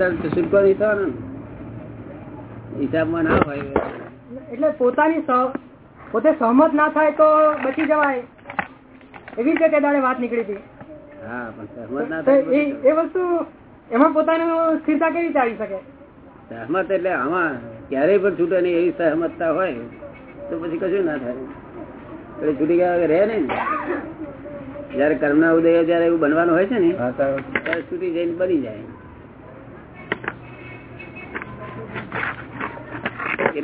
છૂટકો નહીં થવાનો હિસાબમાં ના. હોય. એટલે પોતાની પોતે સહમત ના થાય તો બચી જવાય. એવી રીતે તે દાડે વાત નીકળી હતી. હા પણ સહમત ના થાય એ વસ્તુ એમાં પોતાનું સ્થિરતા કેવી રીતે આવી શકે? સહમત એટલે આમાં ક્યારેય પણ છૂટે નહીં એવી સહમતતા હોય તો પછી કશું ના થાય. એટલે છૂટી ગયા વગર રહે ને. જયારે કર્મના ઉદય જયારે એવું બનવાનું હોય છે ને ત્યારે છૂટી જઈને બની જાય.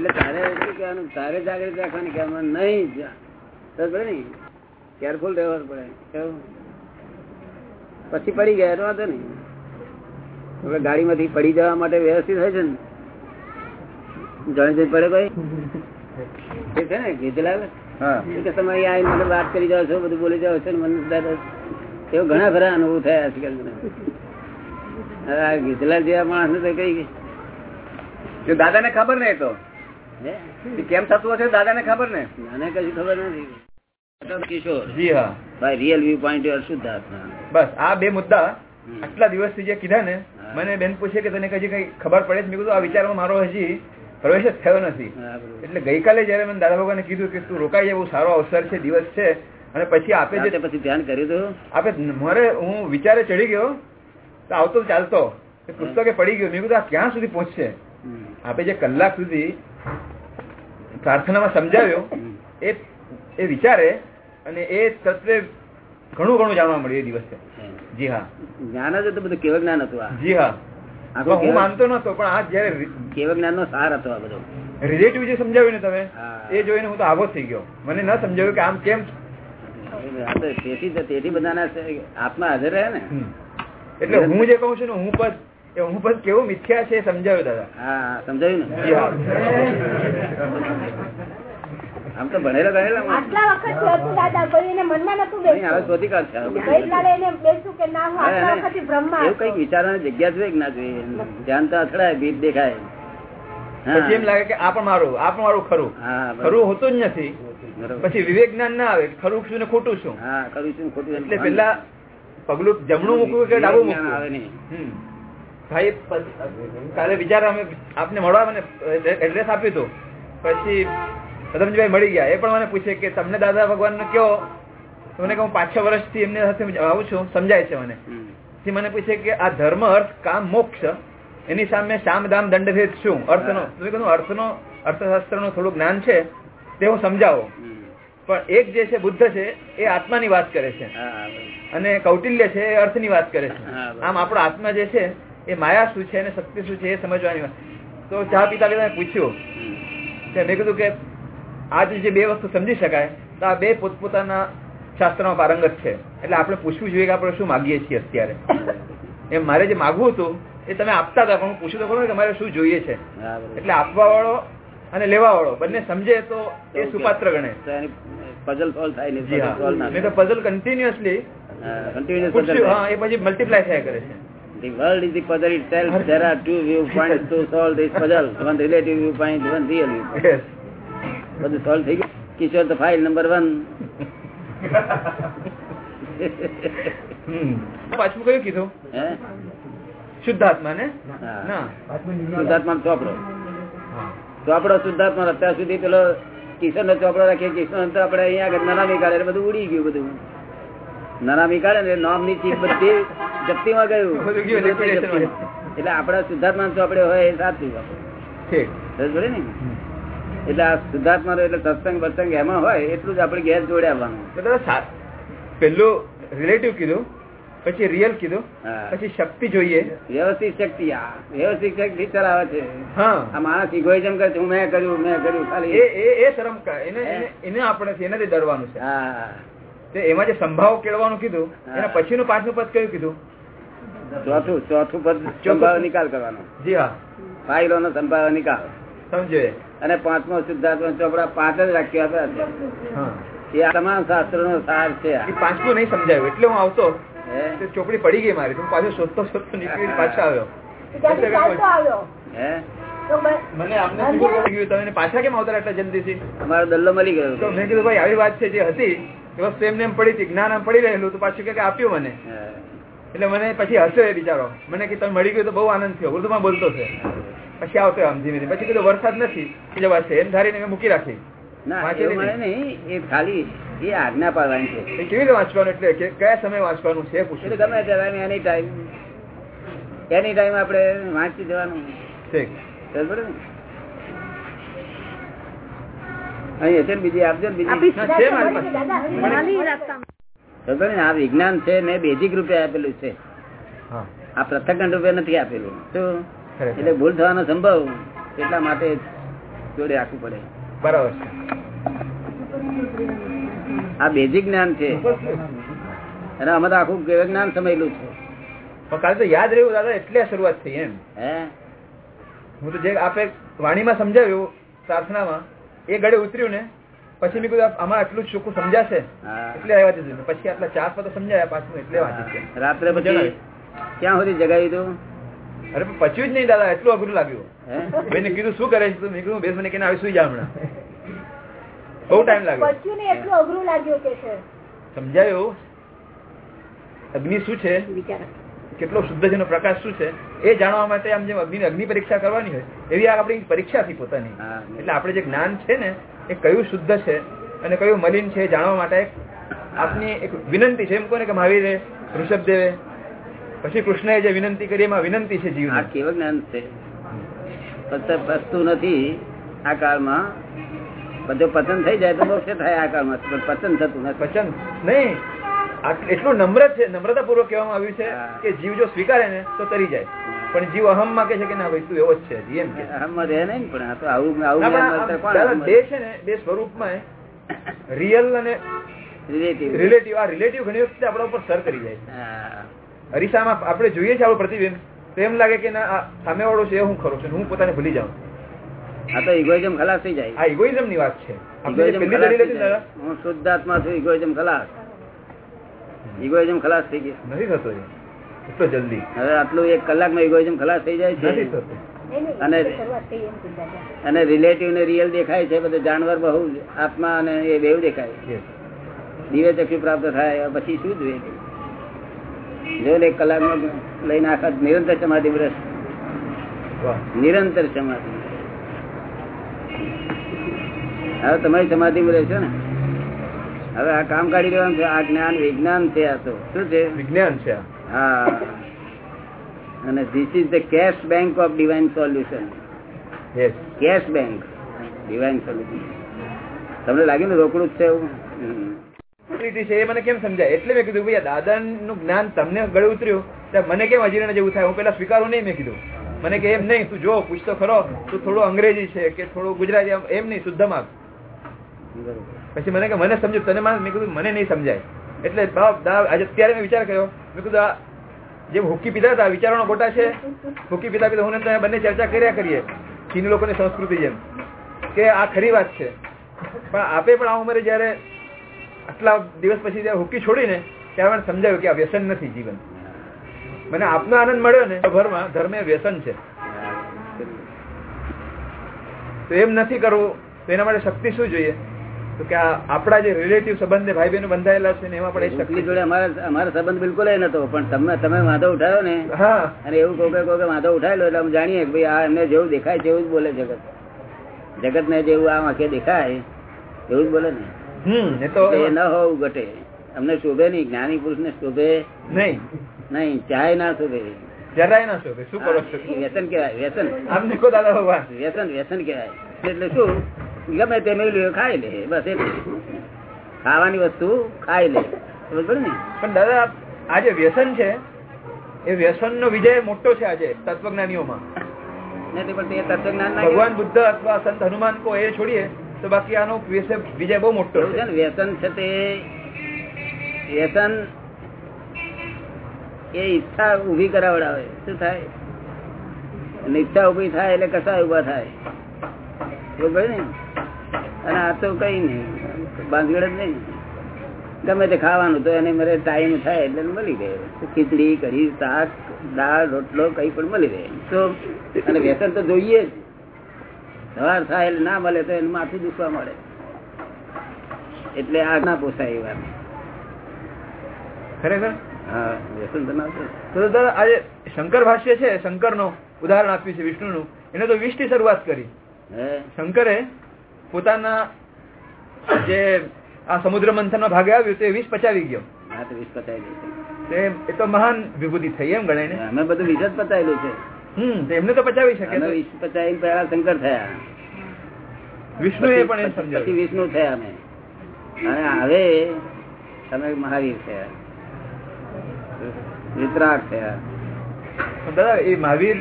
એટલે તારે શું કહેવાનું? તારે જાગૃત રાખવાની કે આમાં નહીં જા- પડે ને? કેરફુલ રહેવાનું પડે. કેવું? પછી પડી ગયા તો વાંધો નહીં. હવે ગાડીમાંથી પડી જવા માટે વ્યવસ્થિત હોય છે ને? જાણી જઈ પડે કોઈ? એ છે ને? ગીતલાલ એ કે તમે અહીંયા આવીને મને વાત કરી જાઓ છો બધું બોલી જાઓ છો ને મને દાદા એવો ઘણા ખરા અનુભવ થયા આજકાલ મને. આ ગીતલાલ જેવા માણસ તો કઈ જો દાદાને ખબર નહીં તો? કેમ થતું હશે દાદાને ખબર ને? મને કશું ખબર નથી. કિશોર જી હા. By real view point you બસ આ બે મુદ્દા. આટલા દિવસથી જે કીધા ને મને બેન પૂછે કે તને કઈ કઈ ખબર પડે મેં કીધું આ વિચારમાં મારો હજી પ્રવેશ જ થયો નથી. એટલે ગઈકાલે જયારે મને દાદા ભગવાને કીધું કે તું રોકાઈ જાય બહુ સારો અવસર છે દિવસ છે અને પછી આપે છે જે પછી ધ્યાન કર્યું હતું આપે મારે હું વિચારે ચડી ગયો તો આવતો ચાલતો પુસ્તકે પડી ગયો. મેં કીધું આ ક્યાં સુધી પહોંચશે? હમ. આપે જે કલાક સુધી પ્રાર્થનામાં સમજાવ્યો એ એ વિચારે અને એ તત્વે ઘણું ઘણું જાણવા મળ્યું એ દિવસે. જી હા. જ્ઞાન જ બધું કેવળ જ્ઞાન હતું આ. જી હા. હું માનતો નતો પણ આ જયારે કેવળ જ્ઞાન નો સાર હતો આ બધો. રિલેટિવ જે સમજાવ્યું ને તમે એ જોઈને હું તો આવો થઈ ગયો. મને ન સમજાવ્યું કે આમ કેમ તેથી તેથી બધાના આત્મા હાજર રહે ને. એટલે હું જે કહું છું ને હું પદ એ હું પણ કેવું મિથ્યા છે સમજાવ્યું દાદા. હા સમજાયું ને? આમ તો ભણેલા ભણેલા આટલા વખત થયું દાદા કોઈ એને મનમાં નતું બેસતું. હવે શોધી કાઢશે. ગઈકાલે એને બેસું કે ના હું આટલા વખત બ્રહ્મા એવું કંઈક વિચારવાની જગ્યા જોઈએ કે ના જોઈએ. ધ્યાન તો અથડાય ભીત દેખાય. પછી એમ લાગે કે આ પણ મારું આ પણ મારું ખરું. હા ખરું હોતું જ નથી. પછી વિવેક જ્ઞાન ના આવે ખરું શું ને ખોટું શું હા ખરું શું ખોટું એટલે પેલા પગલું જમણું મૂકવું કે ડાબું મૂકવું? આવે નહીં. ભાઈ કાલે વિચાર અમે આપને મળવા મને એડ્રેસ આપ્યું હતું. પછી પદમજીભાઈ મળી ગયા. એ પણ મને પૂછે કે તમને દાદા ભગવાન નો કયો મને કહું પાંચ છ વર્ષથી એમને સાથે આવું છું સમજાય છે મને. પછી મને પૂછે કે આ ધર્મ અર્થ કામ મોક્ષ એની સામે શામ દામ દંડભેદ શું? અર્થનો તમે તો અર્થનો અર્થશાસ્ત્રનું થોડું જ્ઞાન છે તે હું સમજાવો. પણ એક જે છે બુદ્ધ છે એ આત્માની વાત કરે છે. અને કૌટિલ્ય છે એ અર્થની વાત કરે છે. આમ આપણો આત્મા જે છે એ માયા શું છે અને શક્તિ શું છે એ સમજવાની તો ચા પીતા પીતા પૂછ્યું. કે મેં કીધું કે આ જે બે વસ્તુ સમજી શકાય તો આ બે પોતપોતાના શાસ્ત્રમાં પારંગત છે. એટલે આપણે પૂછવું જોઈએ કે આપણે શું માગીએ છીએ અત્યારે. એમ મારે જે માગવું હતું એ તમે આપતા હતા પણ હું પૂછ્યું તો ખરું કે મારે શું જોઈએ છે. એટલે આપવા વાળો અને લેવા વાળો બંને સમજે તો એ સુપાત્ર ગણે. પઝલ એની થાય નહીં, તો પઝલ કન્ટિન્યુઅસલી થાય. હા એ પછી મલ્ટીપ્લાય થયા કરે છે. The world is the puzzle itself. There are two viewpoints to solve this puzzle. One relative viewpoint, one real viewpoint. Yes. But the solve thing, Kishore the file number one. પાછું કયું કીધું શુદ્ધાત્મા ને શુદ્ધાત્મા ચોપડો ચોપડો શુદ્ધાત્મા અત્યાર સુધી પેલો કિશન નો ચોપડો રાખીએ કિશન તો આપડે અહીંયા આગળ નનામી બધું ઉડી ગયું બધું નનામી કાઢે ને નામની ચીજ બધી જપ્તીમાં માં ગયું, એટલે આપડા શુદ્ધાત્મા નો ચોપડે હોય એ સાચું પડે ને? એટલે આ શુદ્ધાત્મા એટલે સત્સંગ બત્સંગ એમાં હોય એટલું જ આપડે ઘેર જોડે આવવાનું. પેલું રિલેટિવ કીધું પછી રિયલ કીધું પછી શક્તિ જોઈએ. વ્યવસ્થિત શક્તિ આ વ્યવસ્થિત શક્તિ ચલાવે છે. હા. આ માણસ ઇગોઇઝમ કરે છે હું મેં કર્યું મેં કર્યું ખાલી. એ એ શરમ એને એને આપણે એનાથી ડરવાનું છે. હા. એમાં જે સંભાવ કેળવાનું કીધું. એના પછીનું પાંચમું પદ કયું કીધું? ચોથું ચોથું પદ સંભાવ નિકાલ કરવાનો. જી હા. ફાઇલો નો સંભાવ નિકાલ. સમજે. અને પાંચમો સિદ્ધાર્થ ચોપડા પાંચ જ રાખ્યા હતા. એ તમામ શાસ્ત્રો નો સાર છે. પાંચમું નહીં સમજાયું એટલે હું આવતો. ચોપડી પડી ગઈ મારી તો હું પાછો શોધતો શોધતો નીકળી પાછો આવ્યો. હે? મને પાછા કેમ આવતા એટલા જલ્દીથી? અમારો દલ્લો મળી ગયો. મેં કીધું ભાઈ આવી વાત છે જે હતી વસ્તુ એમને એમ પડી હતી જ્ઞાન આમ પડી રહેલું તો પાછું કે આપ્યું મને. એટલે મને પછી હસ્યો એ બિચારો. મને કે તમે મળી ગયું તો બહુ આનંદ થયો. ઉર્દુમાં બોલતો છે. પછી આવતો આમ ધીમે ધીમે. પછી કીધું વરસાદ નથી. વર્ષે એમ ધારીને મેં મૂકી રાખી. ના વાંચેલી મળે નહીં? એ ખાલી એ આજ્ઞા પાડવાની છે. કેવી રીતે વાંચવાનું? એટલે કે કયા સમયે વાંચવાનું છે પૂછ્યું. ગમે ત્યારે એની ટાઈમ એની ટાઈમ આપણે વાંચી જવાનું ઠીક. બરાબર ને? અહીં હશે બીજી આપજો બીજી આ વિજ્ઞાન છે મેં બેઝિક રૂપે આપેલું છે. આ પ્રથમ રૂપે નથી આપેલું. શું? એટલે ભૂલ થવાનો સંભવ એટલા માટે જોડે રાખવું પડે. બરાબર આ બેઝિક જ્ઞાન છે. અને અમે તો આખું જ્ઞાન સમયેલું છે. પણ કાલે તો યાદ રહ્યું દાદા એટલે શરૂઆત થઈ એમ. હે? હું તો જે આપે વાણીમાં સમજાવ્યું પ્રાર્થનામાં એ ગળે ઉતર્યું ને પછી મેં કીધું આમાં આટલું ચોખ્ખું સમજાશે? એટલે આવ્યા દીધું પછી આટલા ચાર તો સમજાયા પાછું એટલે વાંચી રાત્રે પછી ક્યાં સુધી જગાવી દઉં અરે પછી પચ્યું જ નહીં દાદા એટલું અઘરું લાગ્યું. મેં કીધું શું કરે છે તો? મેં કીધું બેસ મને કે આવી સુઈ જા હમણાં. બહુ ટાઈમ લાગ્યો. બચ્યું ને એટલું અઘરું લાગ્યું કે છે. સમજાયું? અગ્નિ શું છે? વિચાર. કેટલો શુદ્ધ છે પ્રકાશ શું છે એ જાણવા માટે આમ જેમ અગ્નિ અગ્નિ પરીક્ષા કરવાની હોય એવી આ આપણી પરીક્ષા હતી પોતાની એટલે આપણે જે જ્ઞાન છે ને એ કયું શુદ્ધ છે અને કયું મલિન છે જાણવા માટે આપની એક વિનંતી છે. એમ કોને કે મહાવીરે ઋષભદેવે પછી કૃષ્ણએ જે વિનંતી કરી એમાં વિનંતી છે આ કેવું જ્ઞાન છે? પત- પતતું નથી આ કાળમાં. બધું પતન થઈ જાય તો મોક્ષ થાય આ કાળમાં પણ પતન થતું નથી. વચન નહીં. એટલું નમ્ર છે નમ્રતા પૂર્વક કહેવામાં આવ્યું છે કે જીવ જો સ્વીકારે ને તો તરી જાય. પણ જીવ અહમમાં કે છે કે ના ભાઈ તું એવો જ છે જીએમ કે અહમમાં રહે નહીં પણ આ તો આવું આવું બે છે ને બે સ્વરૂપમાં રિયલ અને રિલેટિવ રિલેટિવ આ રિલેટિવ ઘણી વખતે આપણા ઉપર સર કરી જાય. અરીસામાં આપણે જોઈએ છીએ આપણું પ્રતિબિંબ તો એમ લાગે કે ના સામે વાળો છે એ હું ખરો છું હું પોતાને ભૂલી જાઉં. આ તો ઇગોઇઝમ ખલાસ થઈ જાય. આ ઇગોઇઝમની વાત છે. હું શુદ્ધાત્મા છું ઇગોઇઝમ ખલાસ. Egoism ખલાસ થઈ ગયો. નથી થતો એટલો જલ્દી. હવે આટલું એક કલાકમાં ઇગોઇઝમ ખલાસ થઈ જાય છે. અને-. અને રિલેટિવ ને રિયલ દેખાય છે બધું જાનવર બહુ આત્મા અને એ બેવ દેખાય. દિવ્ય ચક્ષુ પ્રાપ્ત થાય પછી શું જોઈએ? જો ને એક કલાકમાં લઈને આખા નિરંતર સમાધિ વાહ. નિરંતર સમાધિ. હવે તમારી સમાધિ રહેશો ને? હવે આ કામ કાઢી લેવાનું છે. આ જ્ઞાન વિજ્ઞાન છે આ તો. શું છે? વિજ્ઞાન છે હા. અને this is the cash bank of divine solution cash bank divine solution તમને લાગ્યું ને રોકડું જ છે એવું? છે એ મને કેમ સમજાય? એટલે મેં કીધું ભાઈ દાદા નું જ્ઞાન તમને ગળે ઉતર્યું ત્યારે મને કેમ અજીર્ણ જેવું થાય? હું પેલા સ્વીકારું નહીં મેં કીધું. મને કે એમ નહીં તું જો પૂછતો ખરો તું થોડું અંગ્રેજી છે કે થોડું ગુજરાતી એમ નહીં શુદ્ધ માગ બરોબર. પછી મને કે મને સમજો તને માન? મેં કીધું, મને નહીં સમજાય. એટલે બાપ, દા- આજે અત્યારે મેં વિચાર કર્યો. મેં કીધું જેમ હુક્કી પીધા હતા, વિચારોનો ગોટા છે. હુક્કી પીધા પીધા હું બંને ચર્ચા કર્યા કરીએ. ચીની લોકોની સંસ્કૃતિ જેમ. કે આ ખરી વાત છે. પણ આપે પણ આ ઉંમરે જયારે આટલા દિવસ પછી જયારે હુક્કી છોડીને, ત્યારે મને સમજાયું કે આ વ્યસન નથી જીવન. મને આપનો આનંદ મળ્યો ને, ભરમાં ધર્મ વ્યસન છે. તો એમ નથી કરવું. તો એના માટે શક્તિ શું જોઈએ? તો કે આપણા જે રિલેટિવ સંબંધ ભાઈ બહેનો બંધાયેલા છે ને એમાં પણ એ શક્તિ જોડે અમારા અમારો સંબંધ બિલકુલ એ નતો પણ તમે તમે વાંધો ઉઠાયો ને હા. અને એવું કોકે કોકે વાંધો ઉઠાયેલો એટલે અમે જાણીએ કે ભાઈ આ એમને જેવું દેખાય છે જ બોલે જગત. જગત ને જેવું આ આંખે દેખાય એવું જ બોલે ને. હમ એ તો એ ન હોવું ઘટે. અમને શોભે નહીં જ્ઞાની પુરુષ ને શોભે નહીં. નહીં ચાય ના શોભે. જરાય ના શોભે. શું કરો વ્યસન કેવાય વ્યસન. આમ નીકો દાદા ભગવાન. વ્યસન વ્યસન કેવાય એટલે શું? ગમે તે મેળવ્યું ખાઈ લે બસ એ ખાવાની વસ્તુ ખાઈ લે. સમજ ને? પણ દાદા આજે વ્યસન છે એ વ્યસન નો વિજય મોટો છે આજે તત્વજ્ઞાનીઓમાં. ના ભગવાન બુદ્ધ અથવા સંત હનુમાન કો એ છોડીએ તો બાકી આનો વિજય બહુ મોટો છે. છે ને વ્યસન છે તે વ્યસન એ ઈચ્છા ઊભી કરાવડાવે. શું થાય? અને ઈચ્છા ઊભી થાય એટલે કસાય ઊભા થાય. બરોબર ને? અને આ તો કઈ નહીં બાંધગડ જ નહીં. ગમે તે ખાવાનું તો એને મારે ટાઈમ થાય એટલે મળી ગયે ખીચડી કઢી શાક દાળ રોટલો કઈ પણ મળી રહે. તો અને વ્યસન તો જોઈએ જ. સવાર થાય એટલે ના મળે તો એનું માથું દુખવા મળે. એટલે આ ના પોસાય એ વાત. ખરેખર? હા વ્યસન તો ના તો દાદા આજે શંકર ભાષ્ય છે શંકર નો ઉદાહરણ આપ્યું છે વિષ્ણુ નું એને તો વીસથી શરૂઆત કરી. હે? શંકરે પોતાના જે આ સમુદ્ર મંથનમાં ભાગે આવ્યું તે વીસ પચાવી ગયો. હા તો વીસ પતાયેલું તે એ તો મહાન વિભૂતિ થઈ એમ ગણાય ને? અમે બધું વીસ જ પચાવેલું છે. હમ એમને તો પચાવી શકે વીસ પચાવી પહેલા શંકર થયા. વિષ્ણુએ પણ એમ પછી- પછી વિષ્ણુ થયા અમે. અને હવે તમે મહાવીર થયા. વિતરાક થયા. પણ દાદા એ મહાવીર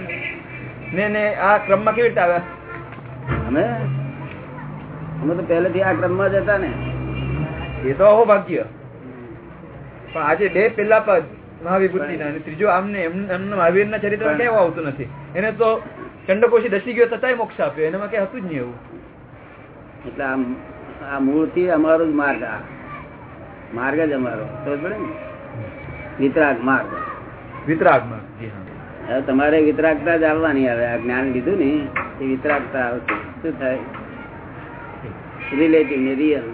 ને ને આ ક્રમમાં કેવી રીતે આવ્યા? અમે અમે તો પહેલેથી આ ક્રમમાં જ હતા ને. એ તો અહો ભાગ્ય. પણ આજે બે પેલા પદ મહાવિભૂતિ ના ત્રીજો આમને એમ- એમના મહાવીરના ચરિત્રમાં કેવું આવતું નથી. એને તો ચંડકોશી દસી ગયો છતાંય મોક્ષ આપ્યો. એનામાં કઈ હતું જ નહીં એવું. એટલે આ આ મૂળથી અમારો જ માર્ગ આ. માર્ગ જ અમારો. સમજ પડે ને? વિતરાગ માર્ગ. વિતરાગ માર્ગ હવે તમારે વિતરાગતા જ આવવાની આવે. આ જ્ઞાન લીધું ને એ વિતરાગતા આવશે. શું થાય? રિલેટિવ ને રિયલ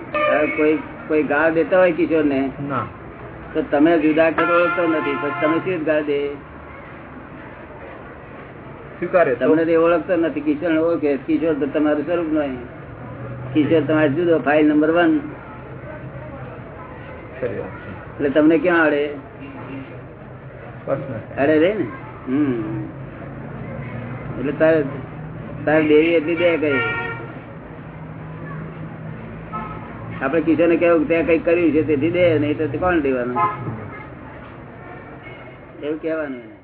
કોઈ કોઈ ગાળ દેતા હોય કિશોર ને. તો તમે જુદા કરો તો નથી. પછી તમે શું ગાળ દે? સ્વીકારે તમને તે ઓળખતો નથી. કિશોર ઓળખે. કિશોર તો તમારું સ્વરૂપ નહીં કિશોર તમારે જુદો. ફાઇલ નંબર વન એટલે તમને ક્યાં Personal. અડે રે ને. હમ. એટલે તારે તારે દેવી એટલી દે કઈ આપડે કિશોર ને કેવું ત્યાં કઈ કર્યું છે, તેથી દે, નહીં તો કોણ દેવાનું? એવું કેવાનું